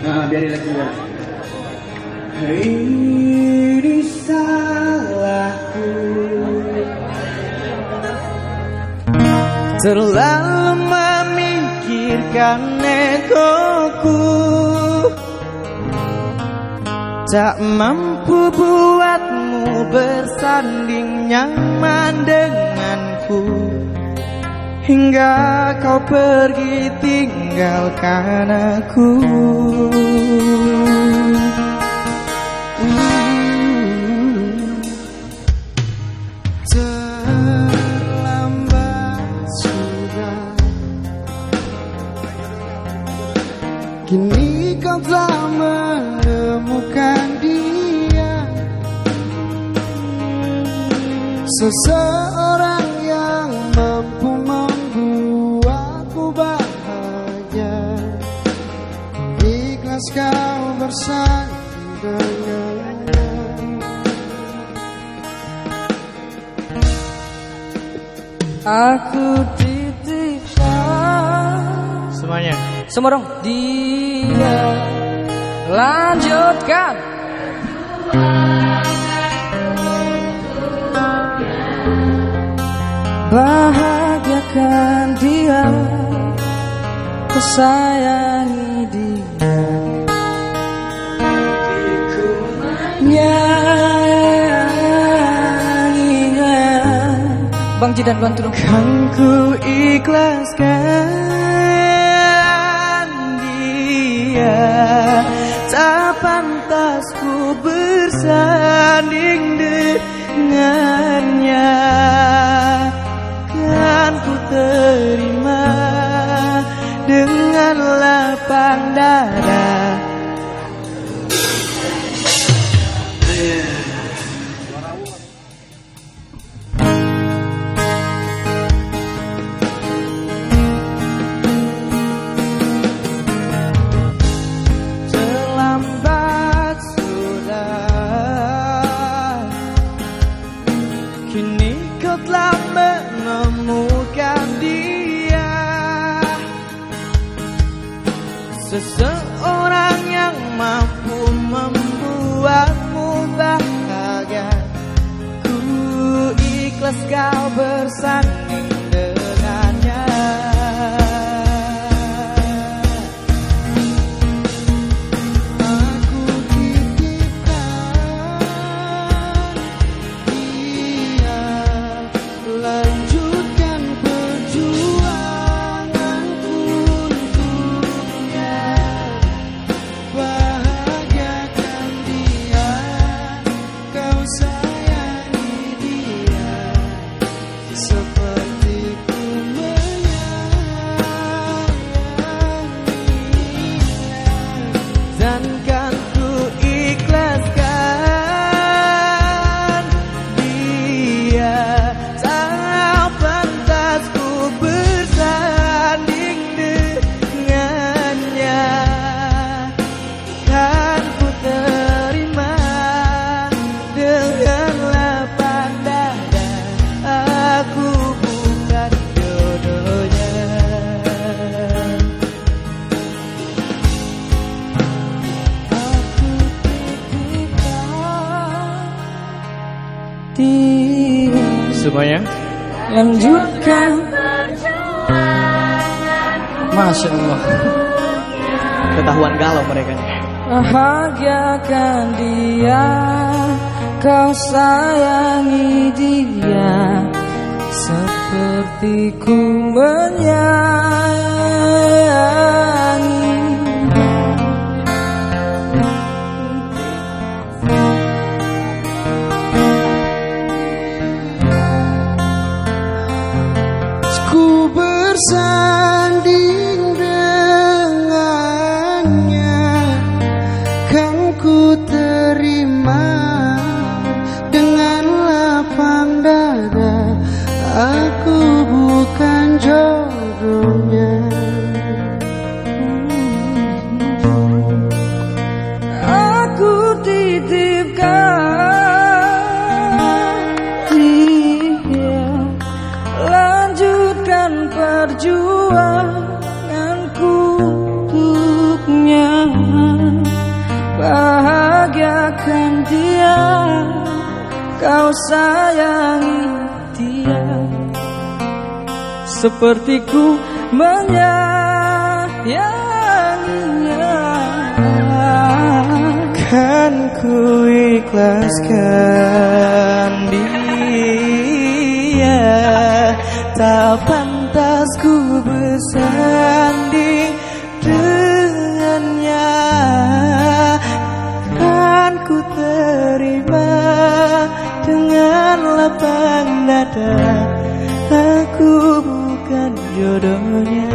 Nah. Ini salahku. Terlalu memikirkan egoku. Tak mampu buatmu bersanding nyaman denganku Hingga kau pergi tinggalkan aku. Kini kau telah menemukan dia. Seseorang kau bersanding dengannya. Aku titipkan Semuanya? Semua dong Dia Lanjutkan. Bahagiakan dia Ku Bang Jidan bantu dong Kan ku ikhlaskan dia. Tak pantas ku bersanding dengannya. Kan ku terima dengan lapang dada Seseorang yang mampu membuatmu bahagia. Ku ikhlas kau bersanding kau sayangi dia. Sepertiku menyayanginya. Kan ku ikhlaskan dia. Tak pantas ku bersandar dengan lapang dada Aku bukan jodohnya.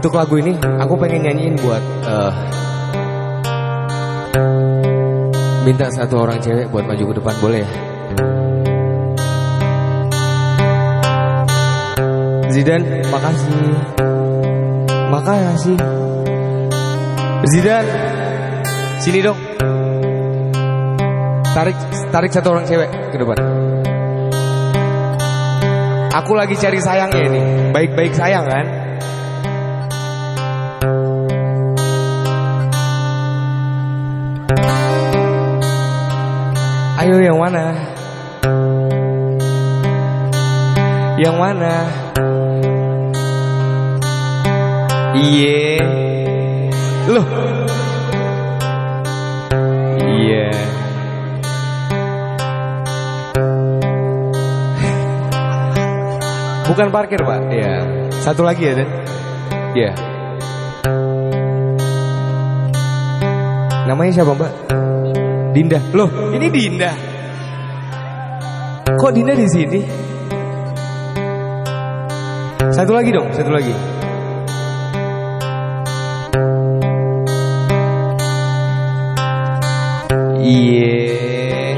Untuk lagu ini aku pengen nyanyiin buat eh, minta satu orang cewek buat maju ke depan boleh ya? Zidan, makasih. Makasih. Zidan, sini dong. Tarik tarik satu orang cewek ke depan. Aku lagi cari sayangnya ini. Baik-baik sayang kan? Ayo yang mana? Yang mana? Iya. Loh. Iya. Bukan parkir, Pak. Iya. Satu lagi ya, Dan? Iya. Namanya siapa, Mbak? Dinda. Loh, ini Dinda. Kok Dinda di sini? Satu lagi dong, satu lagi. Iya.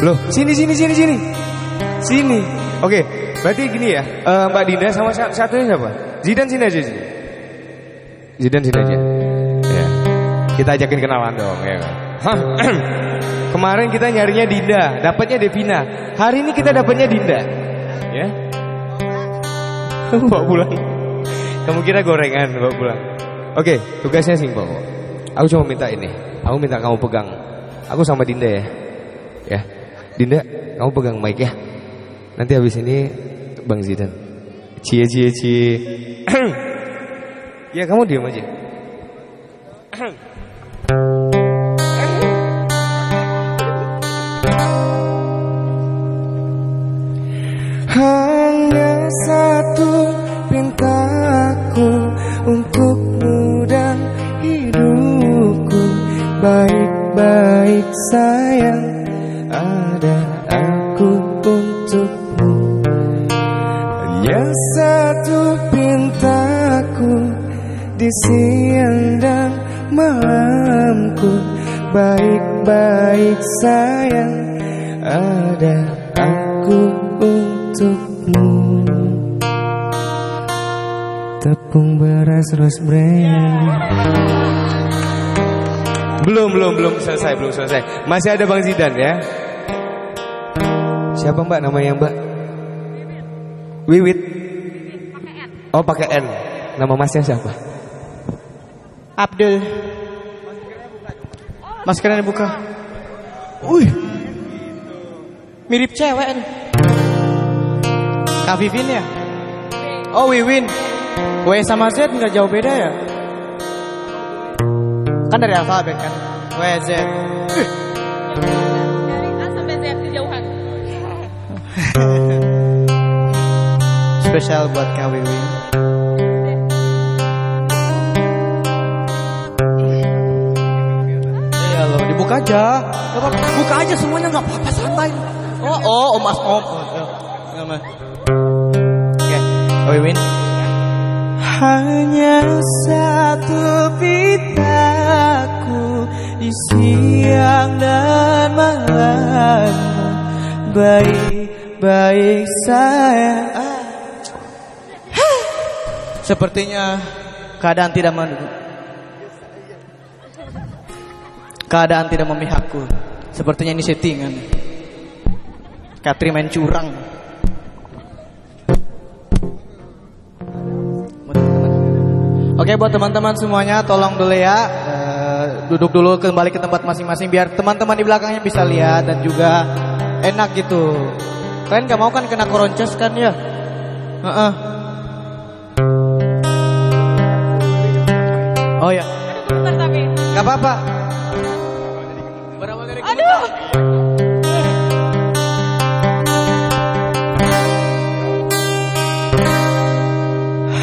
Loh, sini sini sini sini. Sini. Oke, berarti gini ya. eh, Mbak Dinda sama sa- satunya siapa? Zidan sini aja sini. Zidan sini aja. Kita ajakin kenalan dong, ya kan? Kemarin kita nyarinya Dinda, dapatnya Devina. Hari ini kita dapatnya Dinda. Ya. bawa pulang. Kamu kira gorengan bawa pulang. Oke, tugasnya simpel. Aku cuma minta ini. Aku minta kamu pegang. Aku sama Dinda ya. Ya. Dinda, kamu pegang mic ya. Nanti habis ini Bang Zidan. Cie cie cie. ya kamu diam aja. sayang ada aku untukmu. Hanya satu pintaku di siang dan malamku. Baik-baik sayang ada aku untukmu. Tepung beras rosemary Belum, belum, belum selesai, belum selesai Masih ada Bang Zidan ya Siapa mbak namanya mbak? Wiwit Oh pakai N Nama masnya siapa? Abdul. Maskernya buka. Wih. Mirip cewek nih. Kak Vivin ya? Oh Wiwin. W sama Z nggak jauh beda ya? Dari alfabet kan. W Z. A sampai Z kejauhan. Spesial buat Wiwin. Iya loh, dibuka aja. Buka aja semuanya nggak apa-apa santai. Oh, oh, om mas om. Oke, Wiwin. Hanya satu pitaku di siang dan malam baik-baik saya. Sepertinya keadaan tidak mendukung. Keadaan tidak memihakku. Sepertinya ini settingan. Katri main curang. Oke buat teman-teman semuanya tolong dulu ya Duduk dulu kembali ke tempat masing-masing Biar teman-teman di belakangnya bisa lihat Dan juga enak gitu Kalian gak mau kan kena koronces kan ya Heeh. Oh ya. Gak apa-apa Aduh.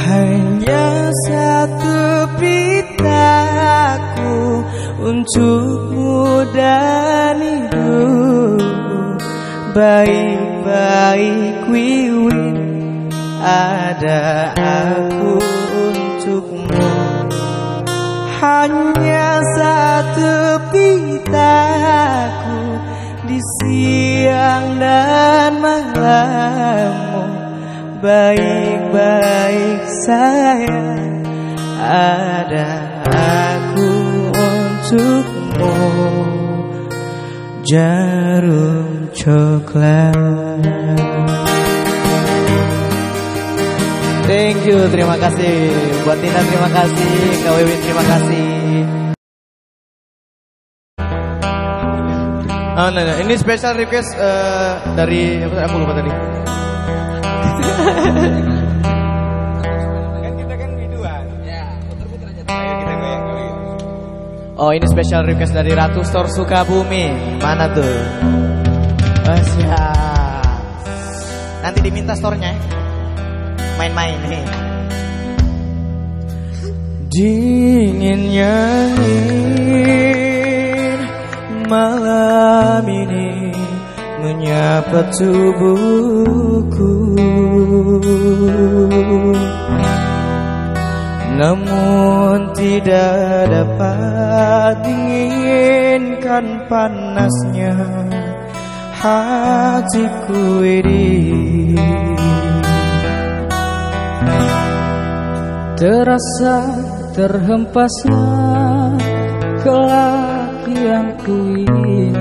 Hanya satu pitaku untukmu dan hidup baik-baik wiwin ada aku untukmu. Hanya satu pitaku di siang dan malammu. Baik-baik sayang ada untukmu jarum coklat Thank you, terima kasih buat Tina, terima kasih, Kak Wewin, terima kasih. Oh, nah, nah. ini special request eh, dari apa, aku lupa tadi. Oh ini special request dari Ratu Store Sukabumi Mana tuh? Oh Nanti diminta store-nya ya. Main-main nih Dinginnya Malam ini Menyapa tubuhku namun tidak dapat dinginkan panasnya. Hatiku ini Terasa terhempasnya kelakianku ini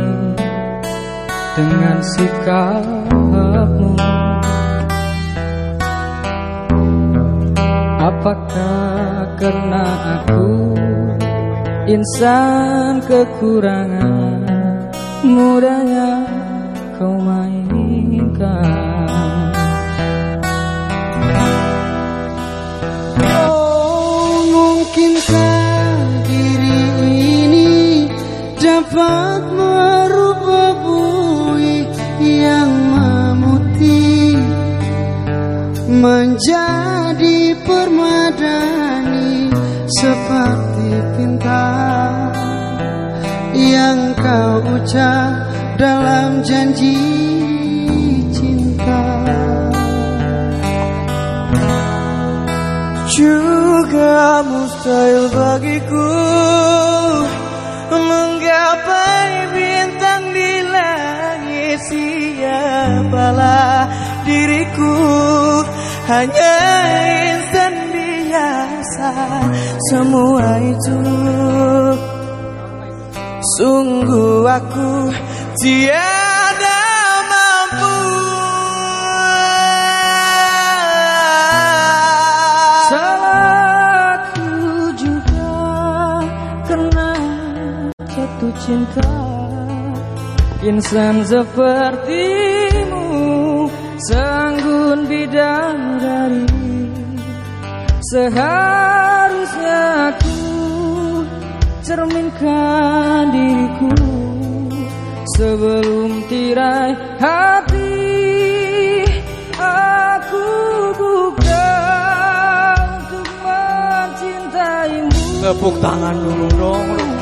dengan sikapmu. Apakah karena aku insan kekurangan. Mudahnya kau mainkan. Oh, mungkinkah diri ini dapat merubah bui yang memutih menjadi permadani seperti bintang yang kau ucap dalam janji cinta. Juga mustahil bagiku Menggapai bintang di langit Siapalah diriku Hanya Semua itu. Sungguh aku tiada mampu. Salahku juga karena jatuh cinta. Insan sepertimu Sanggun bidadari Seharusnya aku cerminkan diriku Sebelum tirai hati. Aku buka untuk mencintaimu. Tepuk tangan dulu dong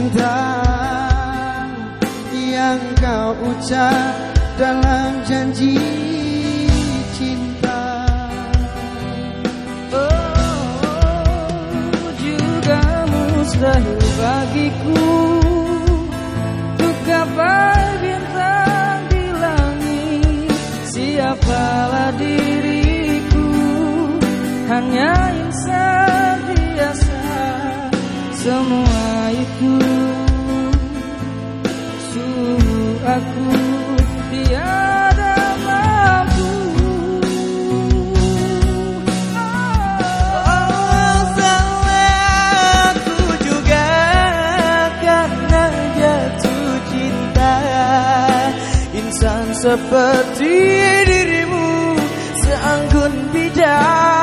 bintang yang kau ucap dalam janji cinta. Oh, juga mustahil bagiku Untuk gapai bintang di langit Siapalah diriku hanya insan biasa Semua itu seperti dirimu seanggun bidadari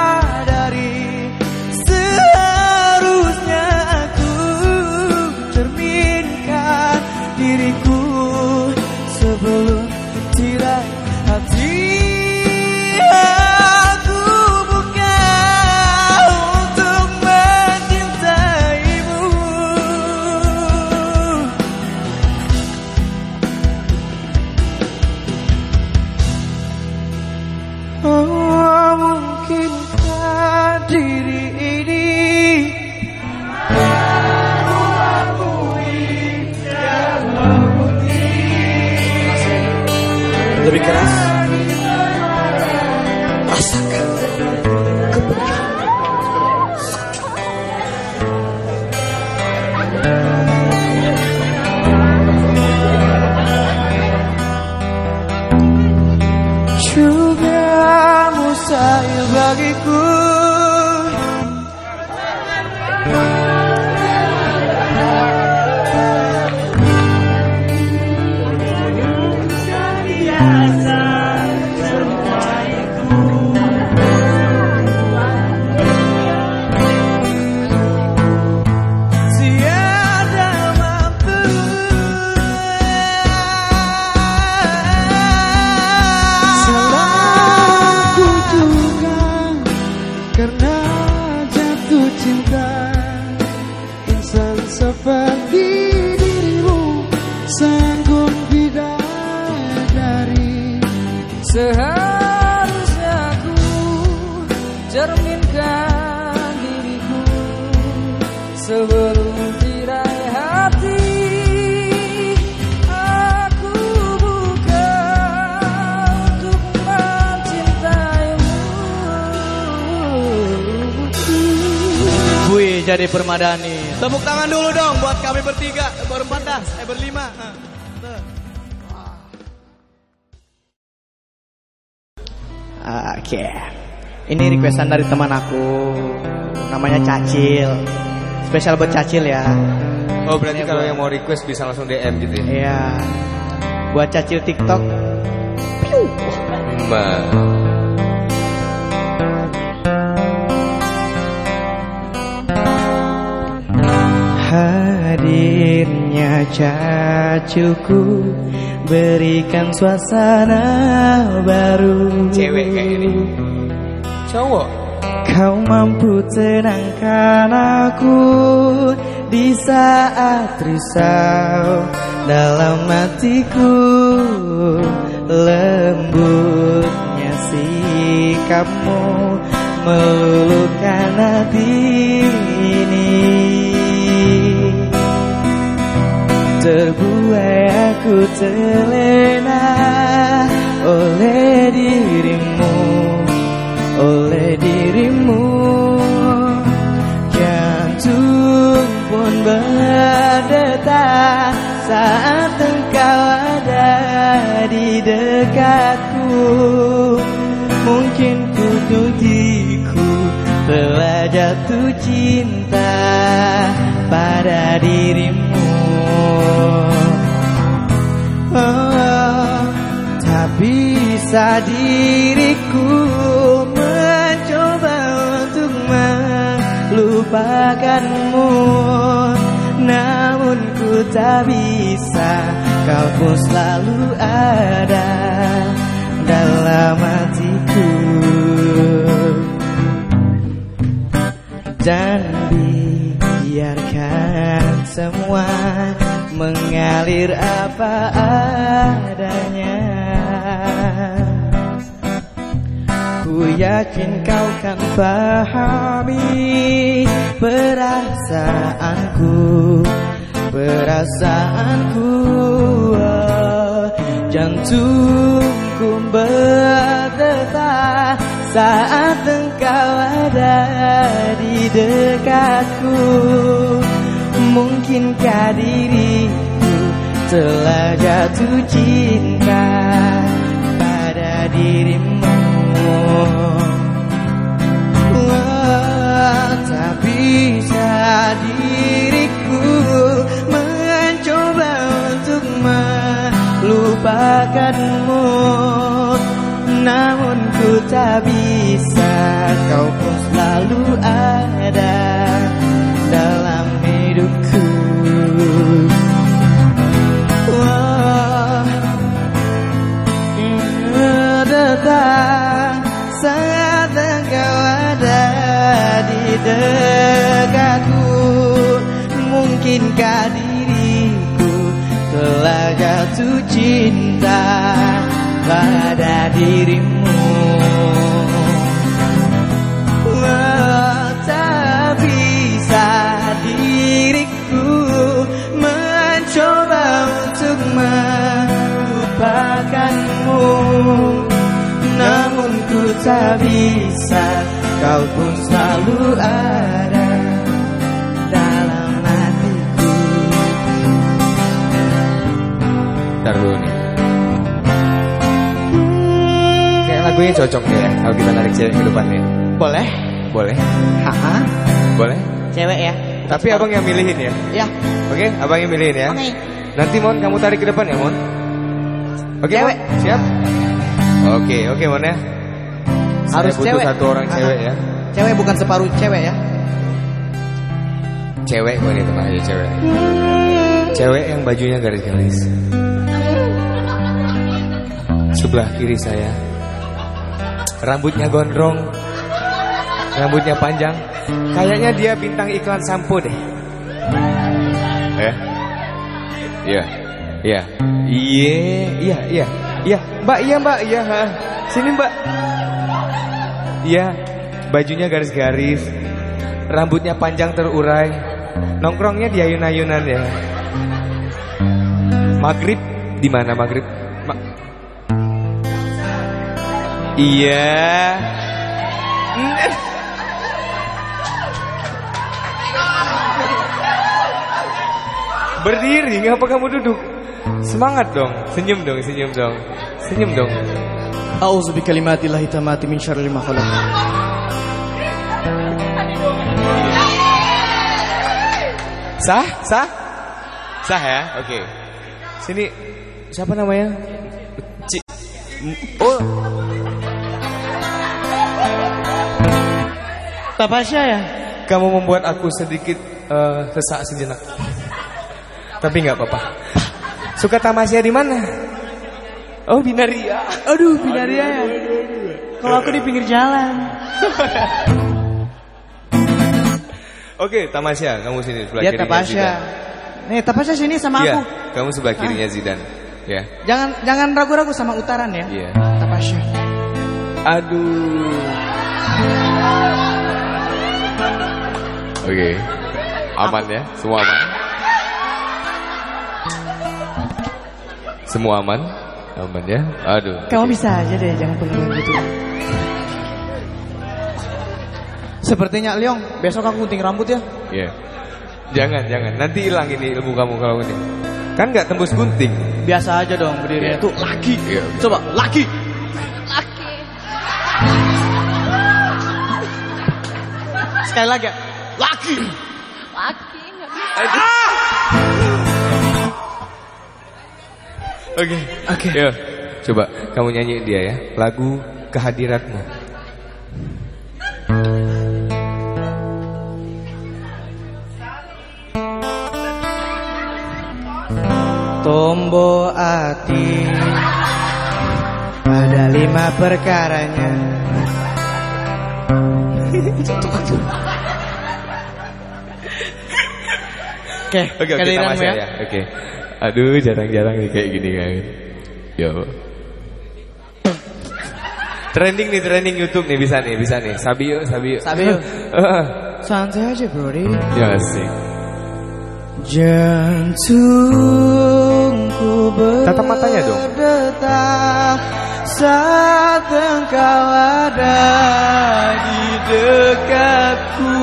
permadani Tepuk tangan dulu dong buat kami bertiga. Berempat dah, eh berlima. Oke. Ini requestan dari teman aku. Namanya Cacil. Spesial buat Cacil ya. Oh berarti Ini kalau buat- yang mau request bisa langsung DM gitu ya? Iya. Buat Cacil TikTok. Mbak Hadirnya cacuku Berikan suasana baru. Cewek kayak ini Cowok? Kau mampu tenangkan aku Di saat risau Dalam hatiku. Lembutnya sikapmu Meluluhkan hati Terbuai aku terlena oleh dirimu Oleh dirimu. Jantung pun berdetak Saat engkau ada di dekatku. Mungkin ku diriku telah jatuh cinta pada dirimu bisa diriku mencoba untuk melupakanmu. Namun ku tak bisa Kau pun selalu ada dalam hatiku. Dan biarkan semua mengalir apa adanya Ku yakin kau kan pahami perasaanku Perasaanku. Oh, Jantungku berdetak saat engkau ada di dekatku. Mungkinkah diriku telah jatuh cinta dirimu. Wah, Tak bisa diriku mencoba untuk melupakanmu. Namun ku tak bisa Kau pun selalu ada jatuh cinta pada dirimu. Wah, Tak bisa diriku mencoba untuk melupakanmu. Namun ku tak bisa Kau pun selalu ada lagunya cocok ya kalau kita narik cewek ke depan nih. Boleh? Boleh? Haha Boleh? Cewek ya? Tapi abang yang milihin ya. Ya Oke, abang yang milihin ya. Oke. Nanti Mon kamu tarik ke depan ya Mon. Oke, Cewek. Mon? siap? Oke, oke Mon ya. Harus Saya butuh cewek. satu orang cewek ya. Cewek bukan separuh cewek ya Cewek kok ini tenang aja cewek. Cewek yang bajunya garis-garis. Sebelah kiri saya. Rambutnya gondrong. Rambutnya panjang. Kayaknya dia bintang iklan sampo deh. Ya. Iya. Iya. Iya, iya, iya. Iya, Mbak, iya, Mbak, iya. Sini, Mbak. Iya. Bajunya garis-garis. Rambutnya panjang terurai. Nongkrongnya di ayun-ayunan ya. Maghrib di mana maghrib? Iya. Berdiri, ngapa kamu duduk? Semangat dong, senyum dong, senyum dong, senyum dong. A'udzu bikalimatillahi tamati min syarri ma khalaq. Sah, sah, sah ya, oke. Sini, siapa namanya? Ci, oh, Tapasya ya? kamu membuat aku sedikit eh, sesak sejenak. Tapi nggak apa-apa. Suka tamasya di mana? Oh, Binaria. Aduh, binaria ya. Kalau aku di pinggir jalan. Oke, tamasya, kamu sini sebelah Dia kirinya Tapasya. Zidane. Nih, Tapasya sini sama Iya, aku. kamu sebelah kirinya Zidan. Ya, Jangan jangan ragu-ragu sama utaran ya. iya. Tapasya. Aduh. Oke. Aman ya? Semua aman? Semua aman? Aman ya? Aduh. Kamu oke. bisa aja deh, jangan perlu gitu. Sepertinya Leong, besok aku gunting rambut ya. Iya. Jangan, jangan. Nanti hilang ini ilmu kamu kalau ini. Kan nggak tembus gunting. Biasa aja dong berdiri Iya. itu laki. Iya. Coba laki. Laki. Sekali lagi. ya. Laki. Laki nggak bisa. Oke. Oke. Yuk, coba kamu nyanyi dia ya. Lagu kehadiratmu. Tombo hati Ada lima perkaranya Oke, Oke, oke, kehadiranmu tamasya ya. Oke. Aduh, jarang-jarang nih kayak gini kan. Yo. Trending nih, trending YouTube nih bisa nih, bisa nih. Sabio, Sabio. Sabio. Eh, Santai aja bro ya asik. Jantungku Tatap matanya dong. berdetak saat engkau ada di dekatku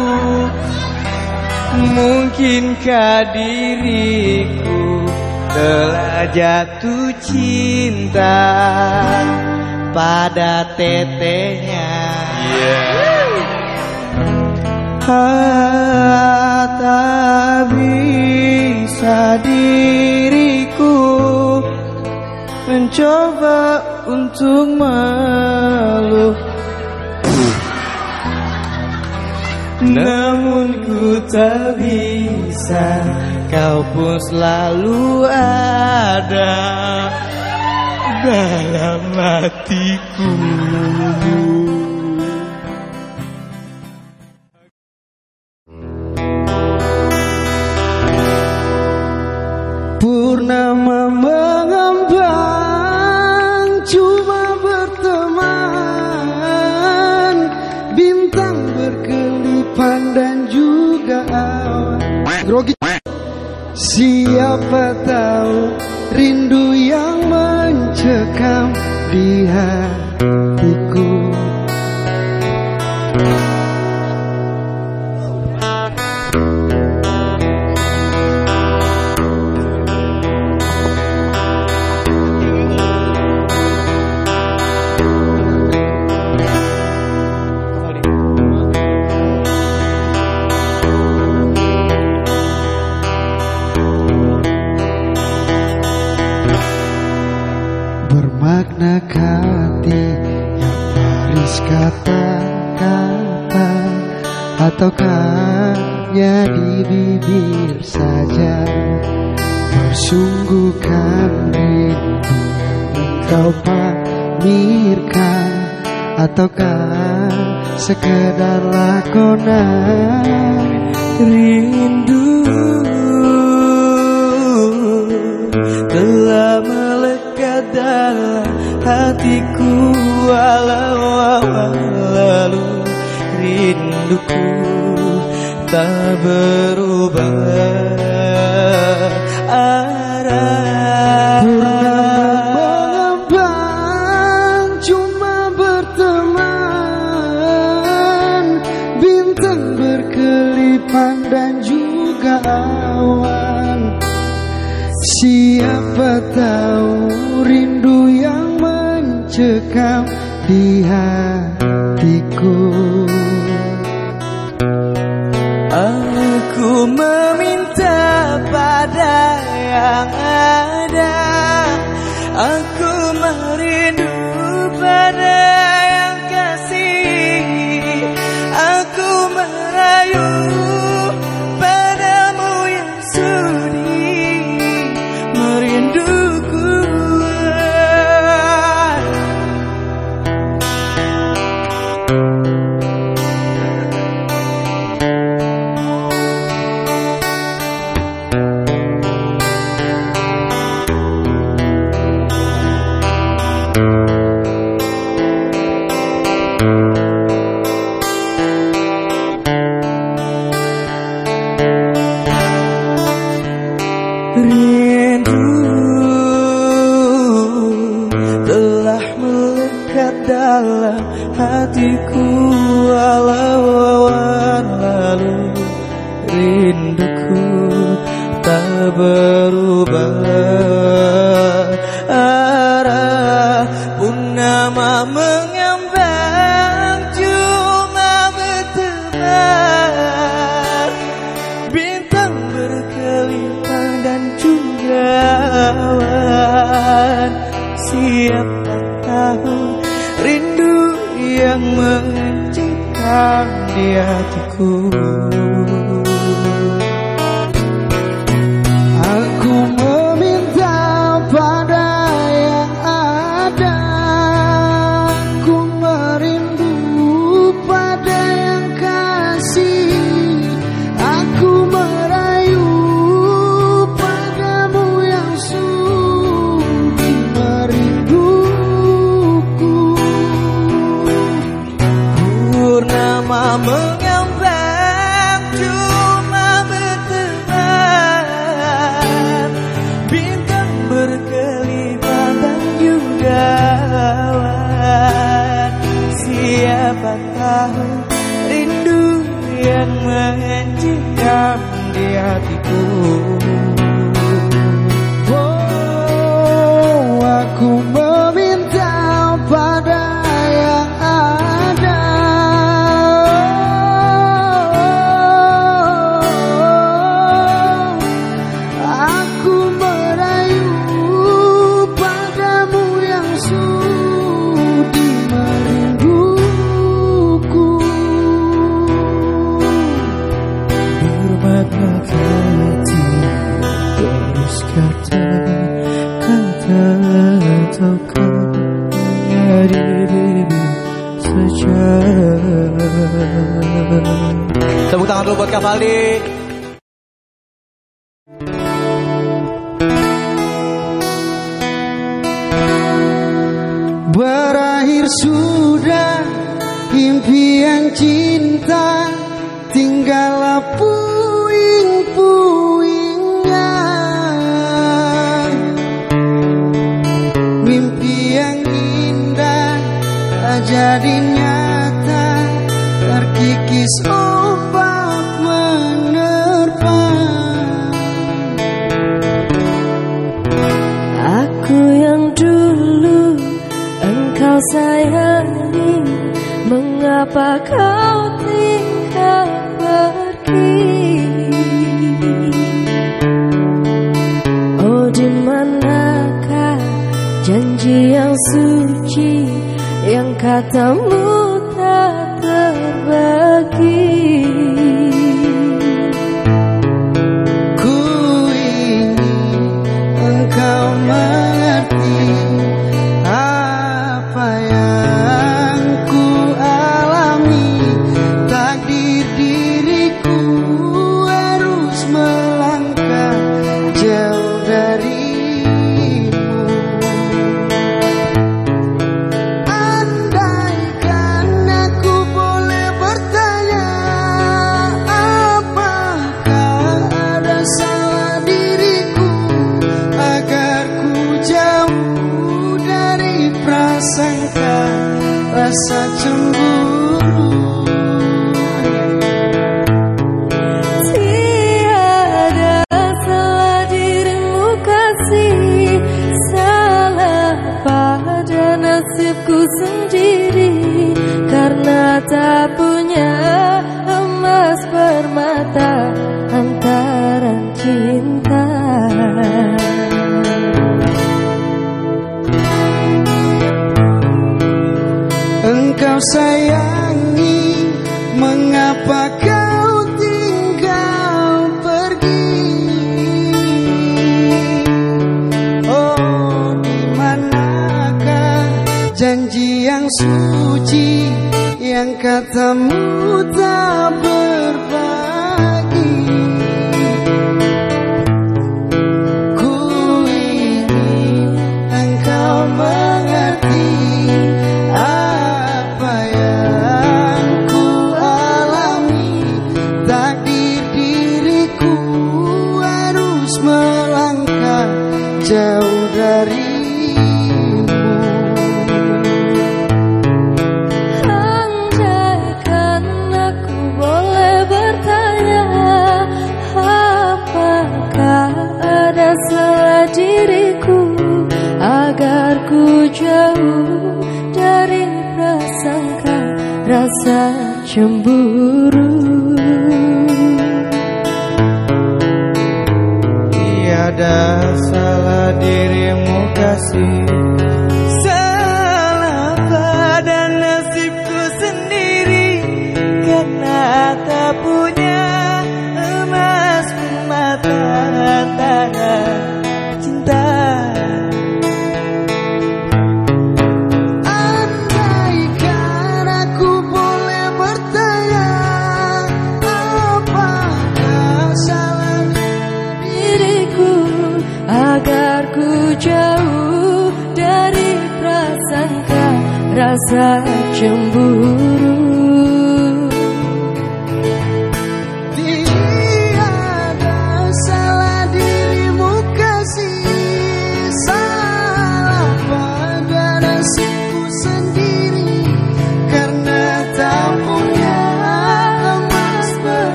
Mungkinkah diriku telah jatuh cinta pada tetehnya Ah, tak bisa diriku mencoba untuk meluk ku tak bisa Kau pun selalu ada Dalam hatiku. Purnama Grogi. Siapa tahu rindu yang mencekam di hatiku Bersungguhkan rindu engkau pamirkan Ataukah sekedar lakonan Rindu? Telah melekat dalam hatiku walau lalu rinduku tak berubah hatiku. Aku meminta pada yang Aku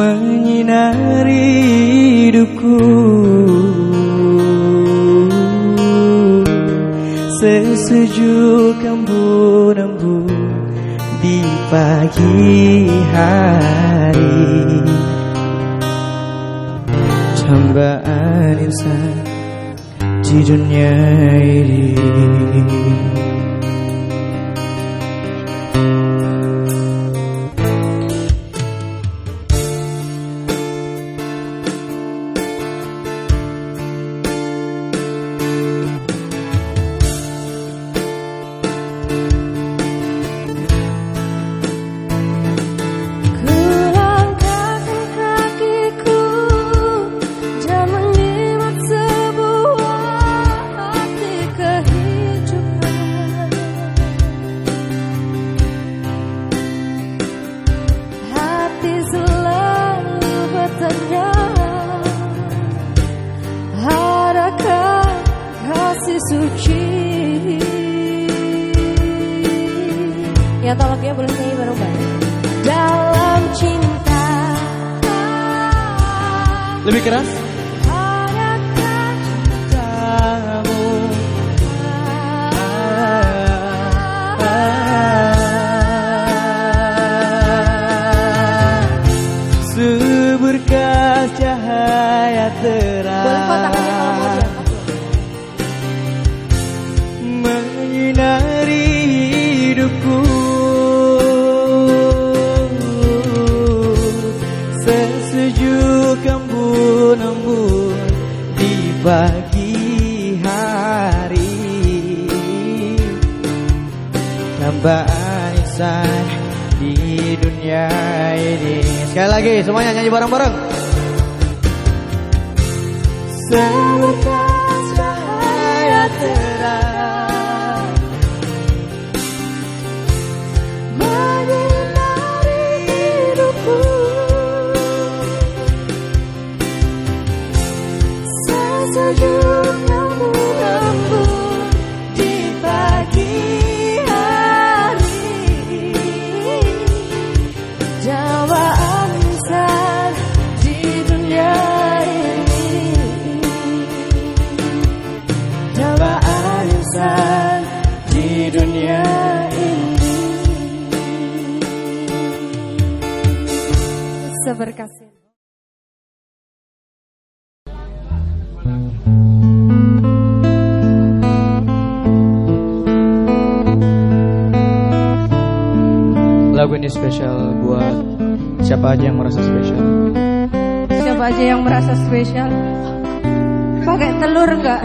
menyinari hidupku. Sesejuk embun-embun di pagi hari. Cambaan insan di dunia ini. spesial buat siapa aja yang merasa spesial? Siapa aja yang merasa spesial? Pakai telur enggak?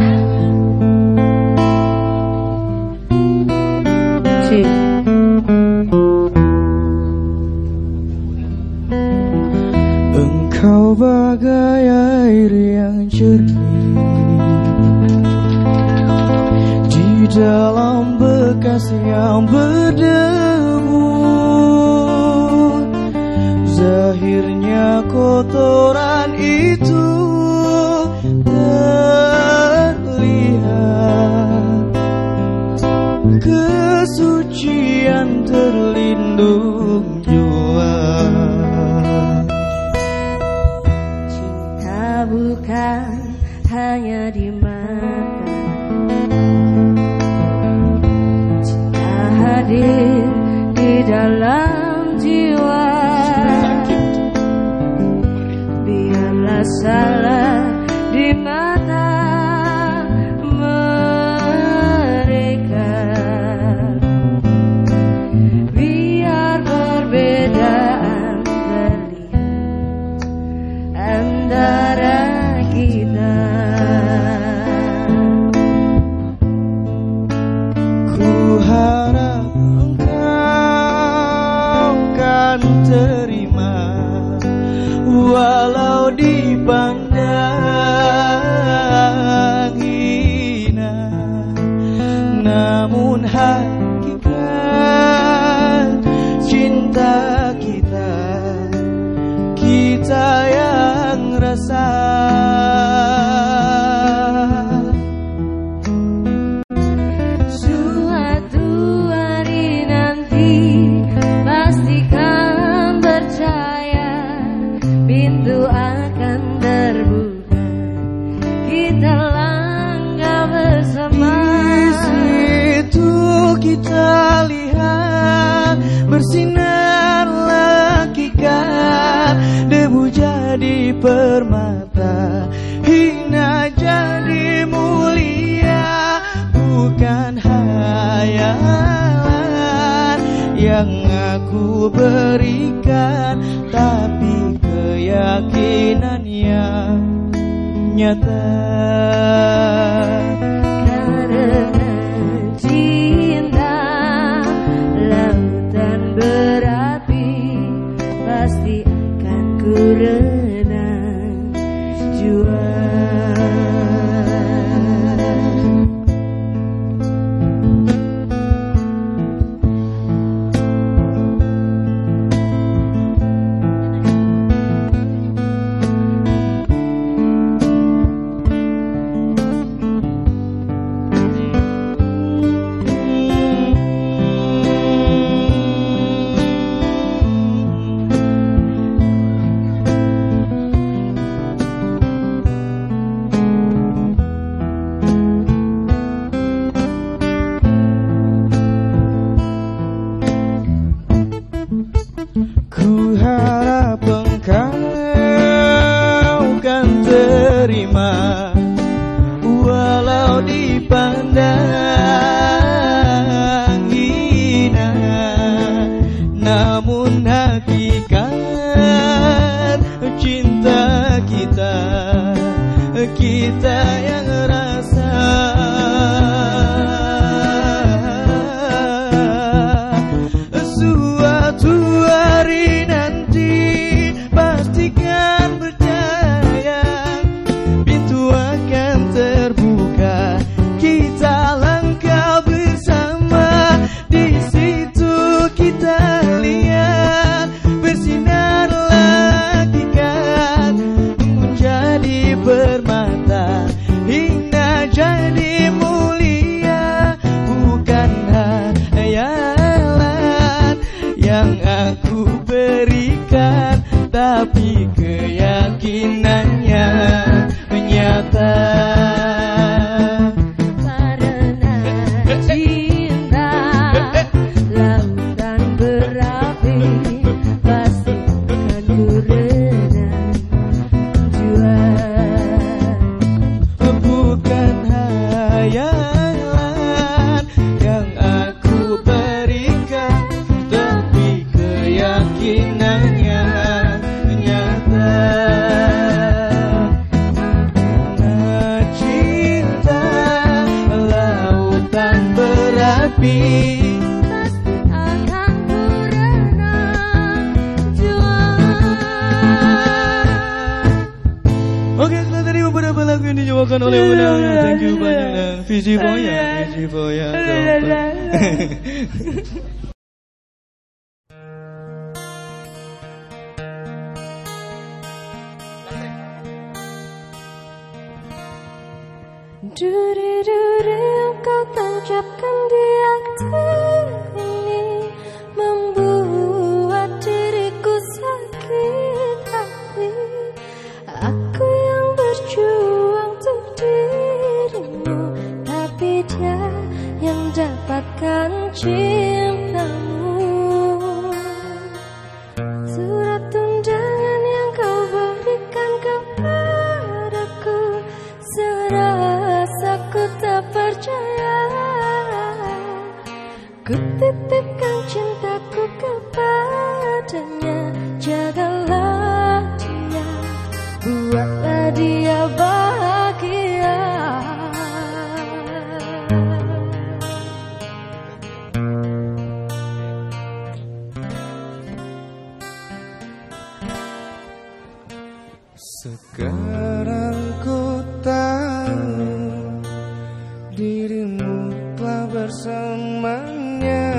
Bersamanya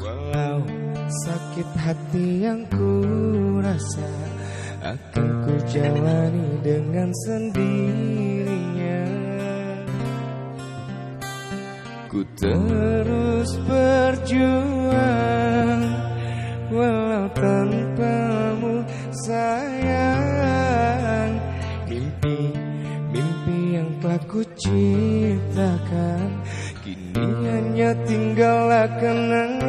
Walau sakit hati yang ku rasa Akan ku jalani dengan sendirinya. Ku terus berjuang Walau tanpamu sayang. Mimpi, mimpi yang telah ku Kini hanya tinggallah kenangan.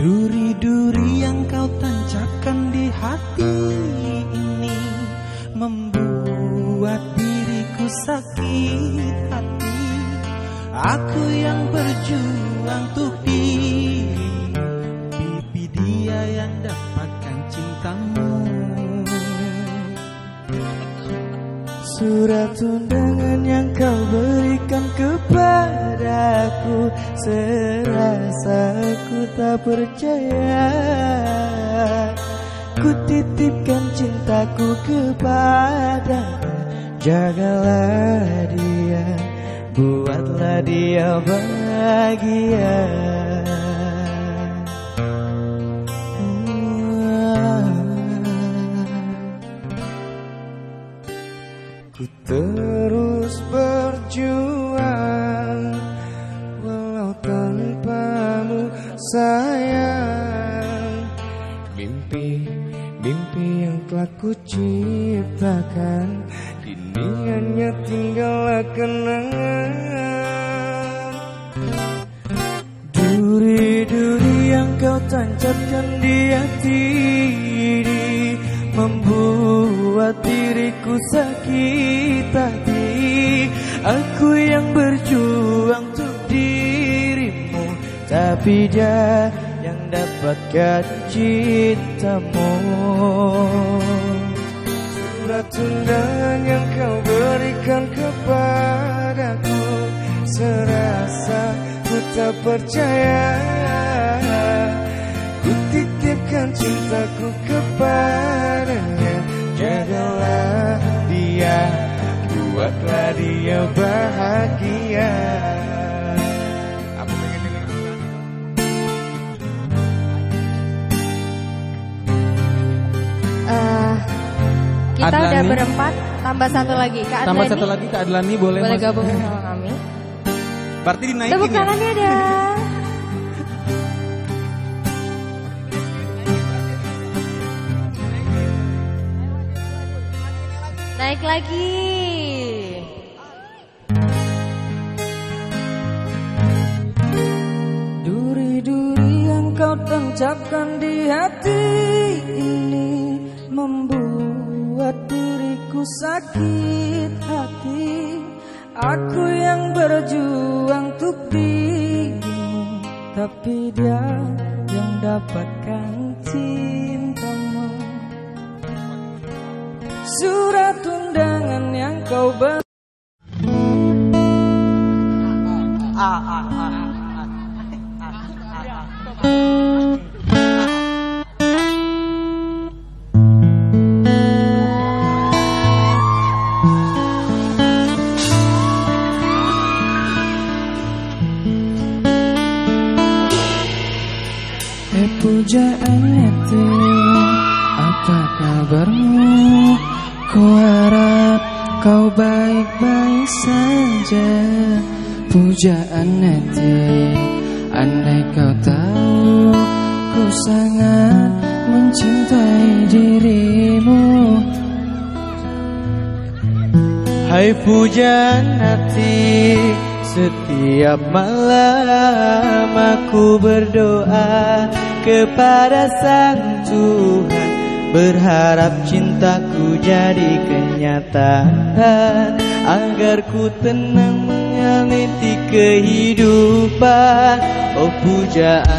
Duri-duri yang kau tancapkan di hati ini Membuat diriku sakit hati. Aku yang berjuang untuk dirimu Pipi dia yang dapatkan cintamu Surat undangan yang kau berikan kepadaku Serasa ku tak percaya. Ku titipkan cintaku kepada Jagalah dia Buatlah dia bahagia ku ciptakan. Kini hanya tinggallah kenangan. Duri-duri yang kau tancapkan di hati ini Membuat diriku sakit hati. Aku yang berjuang untuk dirimu Tapi dia yang dapatkan cintamu percaya Ku titipkan cintaku kepadanya Jagalah dia Buatlah dia bahagia Aku pengen denger Eh, kita Adlani. udah berempat, tambah satu lagi. Kak Tambah Adlani, satu lagi Kak Adlani boleh, boleh Mas? gabung. Berarti dinaikin Tepuk ya? tangannya dong. Naik lagi. Duri-duri yang kau tancapkan di hati ini Membuat diriku sakit hati Aku yang berjuang untuk dirimu Tapi dia yang dapatkan cintamu Surat undangan yang kau beri ah, ah, ah. Pujaan hati setiap malam aku berdoa kepada Sang Tuhan. Berharap cintaku jadi kenyataan Agar ku tenang mengamiti kehidupan. Oh pujaan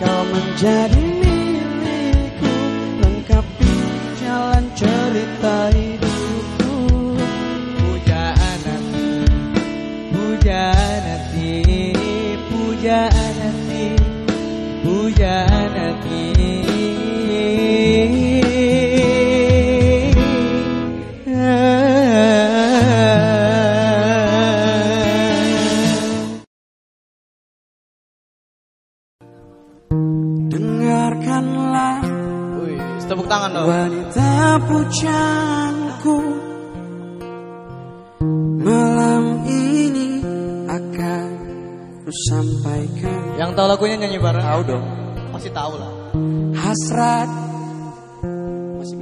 kau menjadi pasti tahu lah. Hasrat masih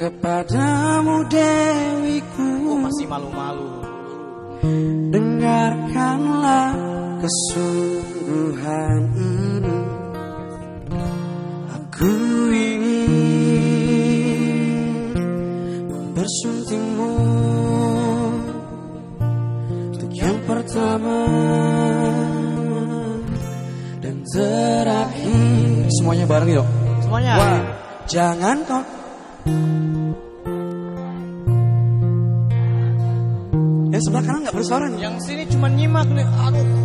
kepadamu dewiku. Oh, masih malu-malu. Dengarkanlah kesu bersoran. Yang sini cuma nyimak nih. Aduh.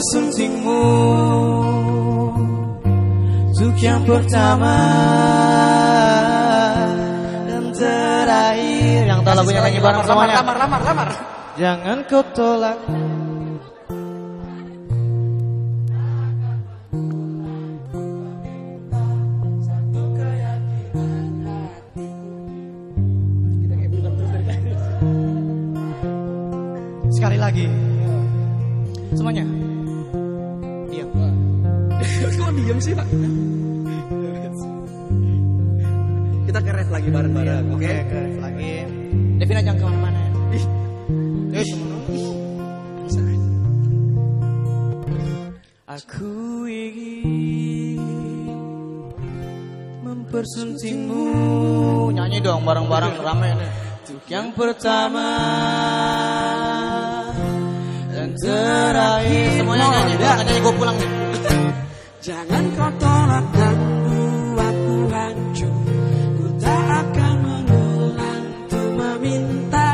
Mempersuntingmu Untuk yang pertama dan terakhir. Yang tahu lagunya nyanyi bareng semuanya Lamar, lamar, lamar. Jangan kau tolak mempersuntingmu Nyanyi dong bareng-bareng rame nih. Untuk yang pertama Dan terakhir. Semuanya nyanyi, nggak nyanyi gue pulang nih. Jangan kau tolak dan buatku hancur. Ku tak akan mengulang Untuk meminta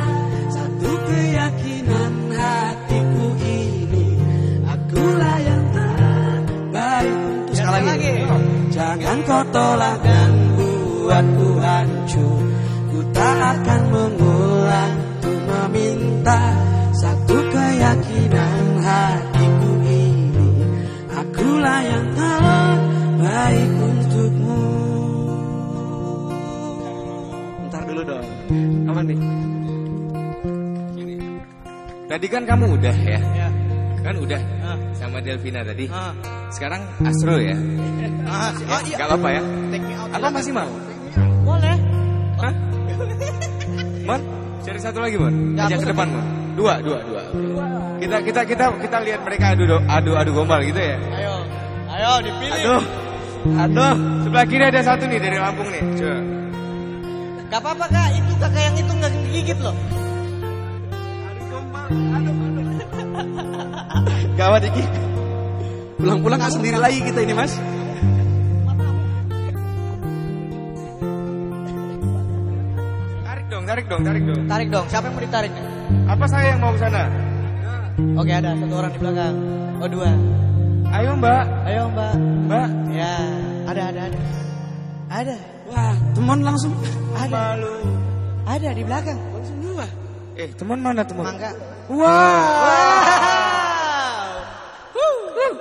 Satu keyakinan hatiku ini. Akulah yang terbaik untuk Sekali lagi. Jangan kau tolak dan buatku hancur Ku tak akan mengulang Untuk meminta Satu keyakinan hatiku ini Akulah yang terbaik untukmu Bentar dulu dong Apa nih? Tadi kan kamu udah ya? Ya. Kan udah Ah. sama Delvina tadi. Ah. Sekarang Astro ya? Ah, si- oh, iya. Gak apa-apa ya? Apa masih mau? Mon, cari satu lagi Mon. Ya, Ajak ke depan Mon. Dua, dua, dua. Kita kita kita kita lihat mereka adu adu adu gombal gitu ya. Ayo. Ayo dipilih. Aduh. Aduh, sebelah kiri ada satu nih dari Lampung nih. Coba. Gak apa-apa kak, itu kakak yang itu nggak gigit loh. Gawat Iki Pulang-pulang sendiri lagi kita ini mas Tarik dong, tarik dong, tarik dong. Siapa yang mau ditarik nih? Apa saya yang mau ke sana? Oke ada satu orang di belakang. Oh dua. Ayo Mbak, Ayo mbak. Mbak. Ya, ada ada ada. Ada, Wah teman langsung ada. Ada di belakang. Langsung dua Eh, teman mana teman? Mangga. Wow. Wow.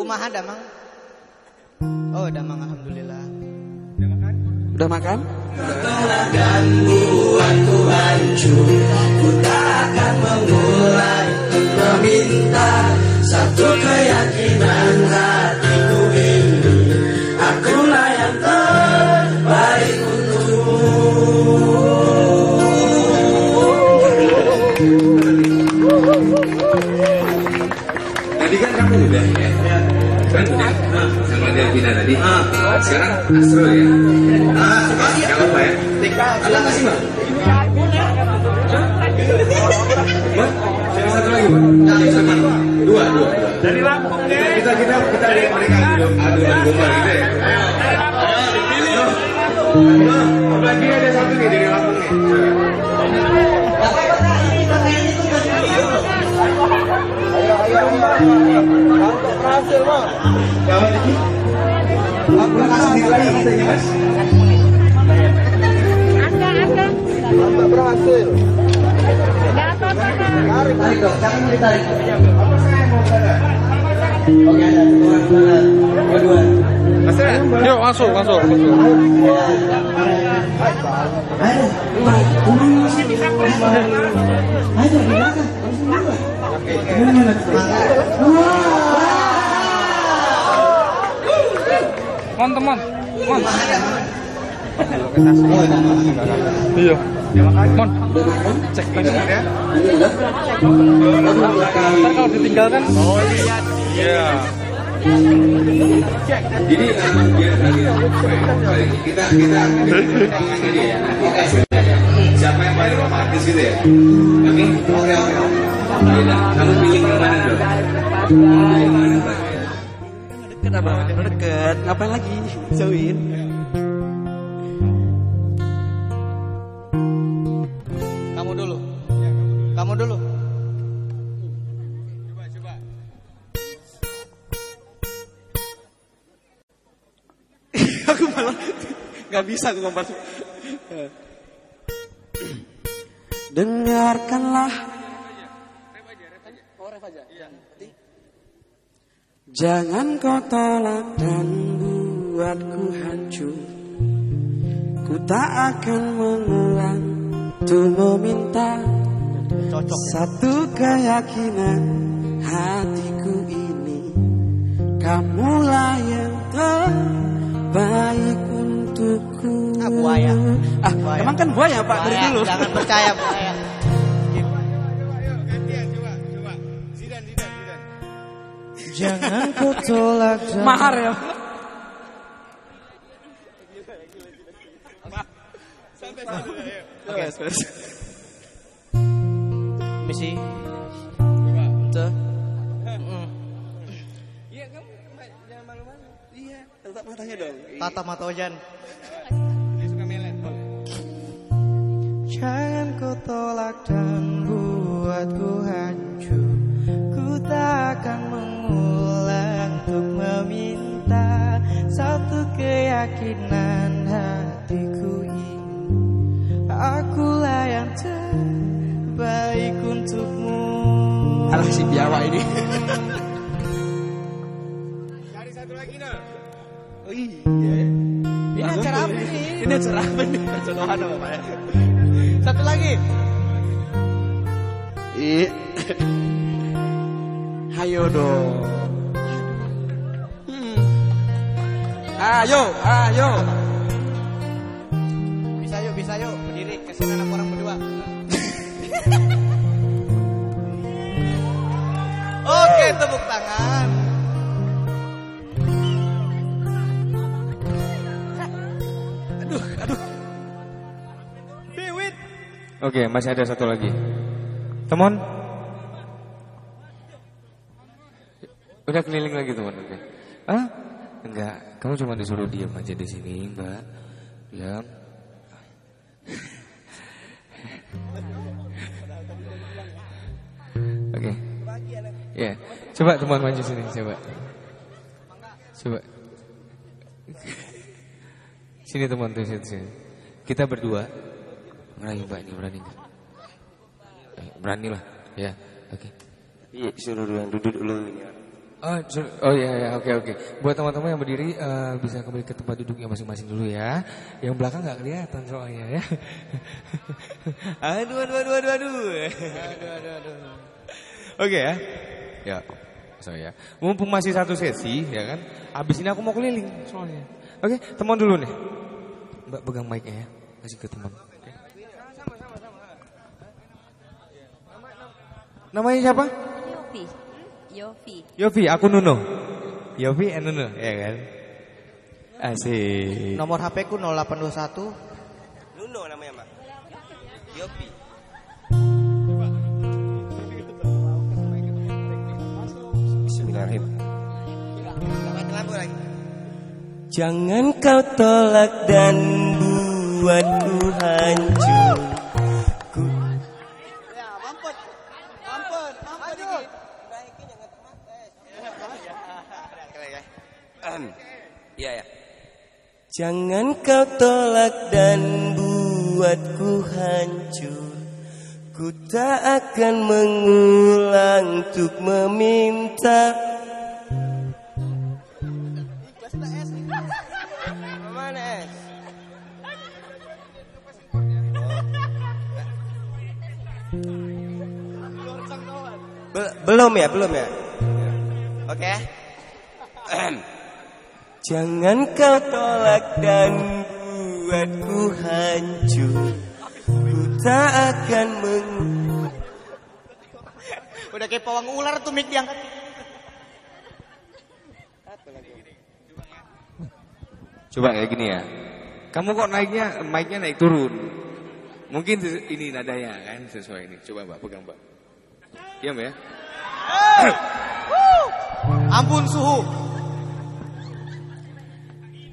Kumaha damang? Oh damang alhamdulillah. Udah makan? Tadi Delvina tadi. Sekarang Astro ya? Gak apa-apa ya? Ada Mbak? Mbak, cari satu lagi Mbak. Dua, dua, dua. Dari Lampung ya? Kita kita kita lihat mereka adu adu adu gombal gitu ya. Ayo, dipilih. Kiri ada satu nih dari Lampung nih. Pulang sendiri lagi ya mas. Tarik dong, mau ditarik? Oke ada. Oh dua. Mas Yuk langsung langsung. Ada. Ada di belakang. Mon teman. Mon. Iya. Mon. Cek lagi ya. Ntar kalau ditinggalkan. Oh iya. Iya. Jadi eh, biar lagi kita kita. Oke. Siapa yang paling romantis gitu ya? Oke, oke, oke. Kamu pilih yang mana dong? Mbak? Deket apa? Deket. Ngapain lagi? Jauhin. Kamu dulu. Kamu dulu. aku malah nggak bisa aku kompas. Dengarkanlah. Jangan kau tolak dan buatku hancur. Ku tak akan mengulang untuk meminta satu keyakinan hatiku ini. Kamulah yang terbaik untukku. Ah, buaya. Ah, Buaya. emang kan buaya Pak dari Buaya, dulu. Jangan percaya buaya. Jangan kau tolak Mahar ya. Oke, Misi. Tuh. Iya, Iya, tetap matanya dong. Tata mata Ojan. Jangan kau tolak dan buatku hancur Ku tak akan mengulang untuk meminta Satu keyakinan hatiku ini Akulah yang terbaik untukmu Alah si biawa ini. Oh iya. Ini acara apa nih? Ini acara apa nih? Jodohan apa Pak ya? Satu lagi Iya. Hayo dong. Hmm. Ayo, ayo. Bisa yuk, bisa yuk Berdiri, ke sini anak orang berdua Oke, tepuk tangan Oke, masih ada satu lagi. Teman. Udah keliling lagi teman. Oke. Ah? Enggak, kamu cuma disuruh diam aja di sini, Mbak. Diam. Oke. Ya, coba teman maju sini, coba. Coba. Sini teman tuh sini, sini. Kita berdua merayu Mbak ini berani nggak? Eh, berani lah, ya. Oke. Iya, suruh yang duduk dulu ini. Oh, oh ya ya oke oke. Buat teman-teman yang berdiri eh, bisa kembali ke tempat duduknya masing-masing dulu ya. Yang belakang nggak kelihatan soalnya ya. aduh aduh aduh aduh aduh. Oke ya. Ya. So ya. Mumpung masih satu sesi ya kan. Habis ini aku mau keliling soalnya. Oke, teman dulu nih. Mbak pegang mic-nya ya. Kasih ke teman. Oke. Namanya siapa? Yofi. Yofi. Yofi, aku Nuno. Yofi and Nuno, ya kan? Asik. Nomor HP ku 0821 Nuno namanya, Mbak. Bismillahirrahmanirrahim. Jangan kau tolak dan buatku hancur. Jangan kau tolak dan buatku hancur. Ku tak akan mengulang untuk meminta. Belum ya, belum ya. Oke. Ahem. Jangan kau tolak dan buatku hancur. Ku tak akan meng Udah kayak pawang ular tuh mic diangkat Coba kayak gini ya. Kamu kok naiknya mic-nya naik turun. Mungkin ini nadanya kan sesuai ini. Coba Mbak pegang Mbak. Iya Mbak ya. Ampun suhu.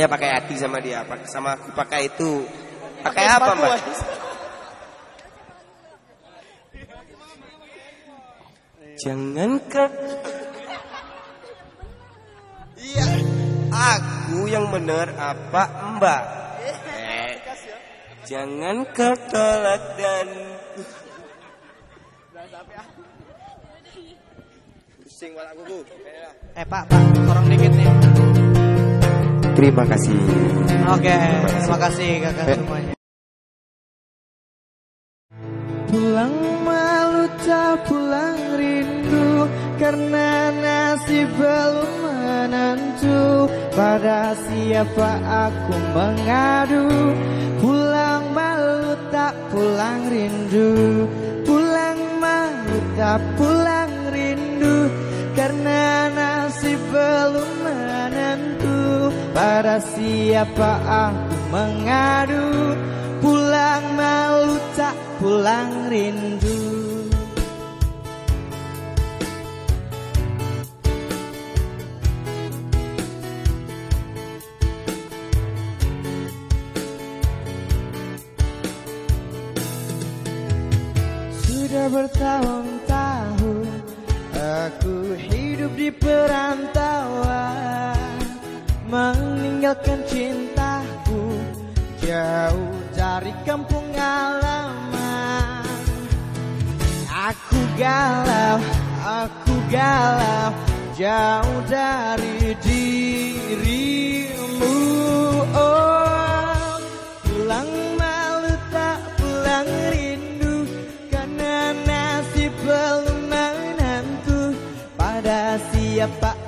Mbaknya pakai hati sama dia, pak- sama aku pakai itu. Pakai apa mbak? Jangan kau Iya, aku yang benar apa mbak? Eh, jangan kau tolak dan pusing aku. Eh Pak, Pak, tolong dikit nih. Terima kasih. Oke, terima kasih. kakak semuanya. Pulang malu tak pulang rindu Karena nasib belum menentu. Pada siapa aku mengadu? Pulang malu tak pulang rindu. Pulang malu tak pulang rindu Karena nasib belum menentu Pada siapa aku mengadu? Pulang malu tak pulang rindu. Sudah bertahun-tahun Aku hidup di perantauan Meninggalkan cintaku Jauh dari kampung halaman. Aku galau, aku galau Jauh dari dirimu. Oh, pulang malu tak pulang rindu Karena nasib belum menentu Pada siapa